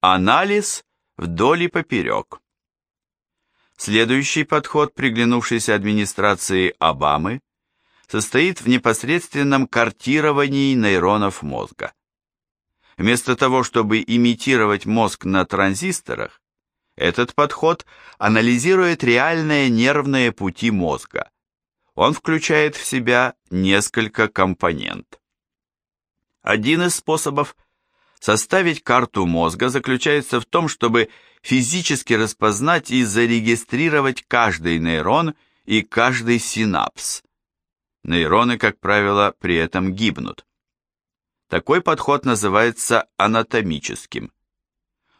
Анализ вдоль и поперек. Следующий подход, приглянувшийся администрации Обамы, состоит в непосредственном картировании нейронов мозга. Вместо того, чтобы имитировать мозг на транзисторах, этот подход анализирует реальные нервные пути мозга. Он включает в себя несколько компонент. Один из способов составить карту мозга заключается в том, чтобы физически распознать и зарегистрировать каждый нейрон и каждый синапс. Нейроны, как правило, при этом гибнут. Такой подход называется анатомическим.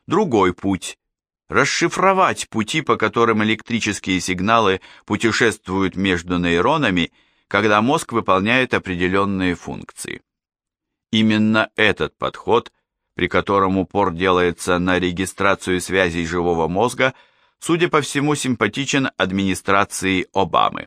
Другой путь – расшифровать пути, по которым электрические сигналы путешествуют между нейронами, когда мозг выполняет определенные функции. Именно этот подход, при котором упор делается на регистрацию связей живого мозга, судя по всему, симпатичен администрации Обамы.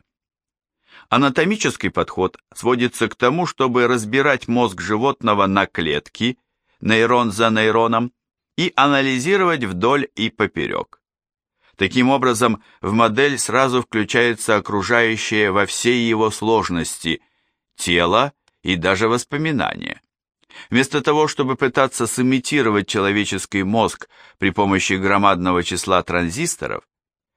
Анатомический подход сводится к тому, чтобы разбирать мозг животного на клетки, нейрон за нейроном, и анализировать вдоль и поперек. Таким образом, в модель сразу включается окружающее во всей его сложности тело и даже воспоминания. Вместо того, чтобы пытаться сымитировать человеческий мозг при помощи громадного числа транзисторов,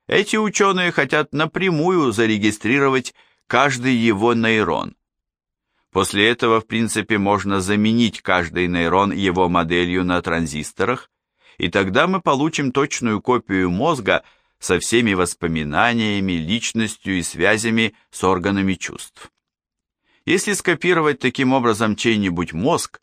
эти ученые хотят напрямую зарегистрировать каждый его нейрон. После этого, в принципе, можно заменить каждый нейрон его моделью на транзисторах, и тогда мы получим точную копию мозга со всеми воспоминаниями, личностью и связями с органами чувств. Если скопировать таким образом чей-нибудь мозг,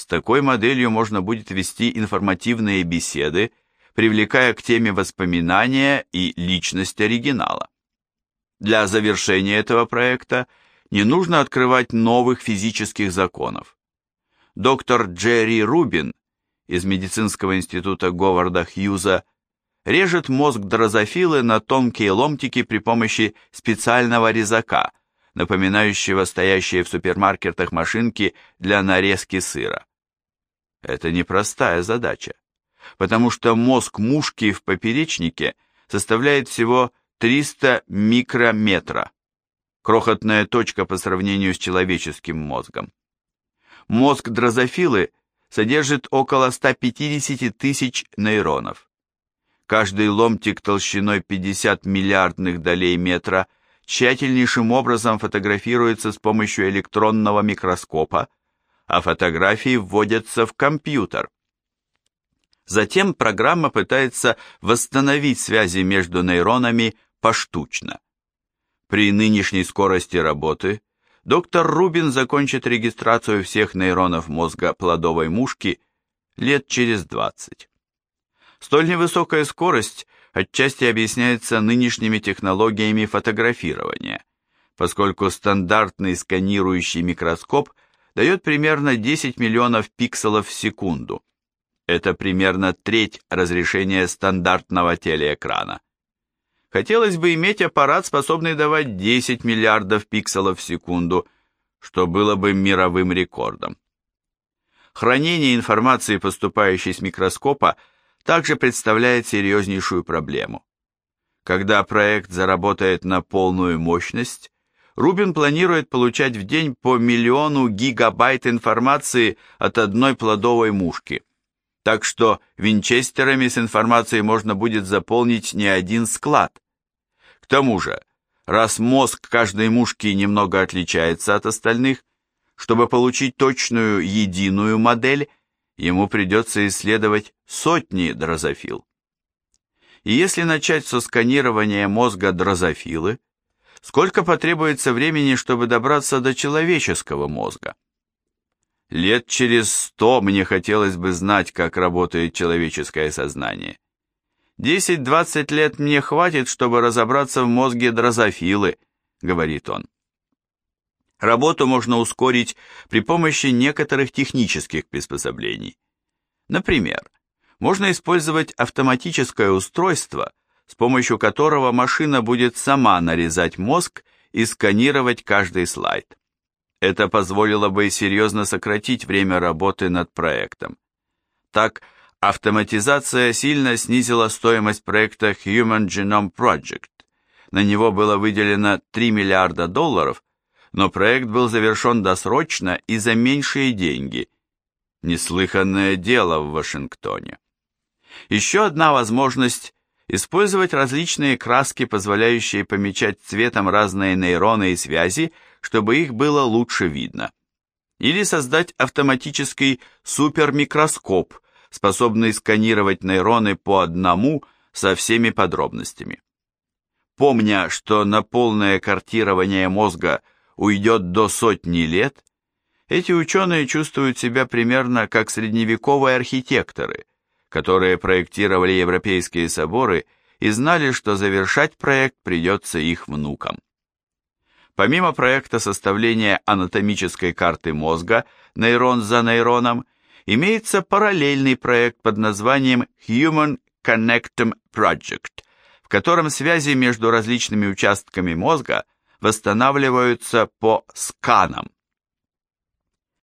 с такой моделью можно будет вести информативные беседы, привлекая к теме воспоминания и личность оригинала. Для завершения этого проекта не нужно открывать новых физических законов. Доктор Джерри Рубин из медицинского института Говарда Хьюза режет мозг дрозофилы на тонкие ломтики при помощи специального резака, напоминающего стоящие в супермаркетах машинки для нарезки сыра. Это непростая задача, потому что мозг мушки в поперечнике составляет всего 300 микрометра. Крохотная точка по сравнению с человеческим мозгом. Мозг дрозофилы содержит около 150 тысяч нейронов. Каждый ломтик толщиной 50 миллиардных долей метра тщательнейшим образом фотографируется с помощью электронного микроскопа, а фотографии вводятся в компьютер. Затем программа пытается восстановить связи между нейронами поштучно. При нынешней скорости работы доктор Рубин закончит регистрацию всех нейронов мозга плодовой мушки лет через 20. Столь невысокая скорость отчасти объясняется нынешними технологиями фотографирования, поскольку стандартный сканирующий микроскоп дает примерно 10 миллионов пикселов в секунду. Это примерно треть разрешения стандартного телеэкрана. Хотелось бы иметь аппарат, способный давать 10 миллиардов пикселов в секунду, что было бы мировым рекордом. Хранение информации, поступающей с микроскопа, также представляет серьезнейшую проблему. Когда проект заработает на полную мощность, Рубин планирует получать в день по миллиону гигабайт информации от одной плодовой мушки – так что винчестерами с информацией можно будет заполнить не один склад. К тому же, раз мозг каждой мушки немного отличается от остальных, чтобы получить точную единую модель, ему придется исследовать сотни дрозофил. И если начать со сканирования мозга дрозофилы, сколько потребуется времени, чтобы добраться до человеческого мозга? Лет через сто мне хотелось бы знать, как работает человеческое сознание. Десять-двадцать лет мне хватит, чтобы разобраться в мозге дрозофилы, говорит он. Работу можно ускорить при помощи некоторых технических приспособлений. Например, можно использовать автоматическое устройство, с помощью которого машина будет сама нарезать мозг и сканировать каждый слайд. Это позволило бы серьезно сократить время работы над проектом. Так, Автоматизация сильно снизила стоимость проекта Human Genome Project. На него было выделено 3 миллиарда долларов, но проект был завершен досрочно и за меньшие деньги. Неслыханное дело в Вашингтоне. Еще одна возможность – использовать различные краски, позволяющие помечать цветом разные нейроны и связи, чтобы их было лучше видно. Или создать автоматический супермикроскоп – способный сканировать нейроны по одному со всеми подробностями. Помня, что на полное картирование мозга уйдет до сотни лет, эти ученые чувствуют себя примерно как средневековые архитекторы, которые проектировали европейские соборы и знали, что завершать проект придется их внукам. Помимо проекта составления анатомической карты мозга нейрон за нейроном, имеется параллельный проект под названием Human Connectome Project, в котором связи между различными участками мозга восстанавливаются по сканам.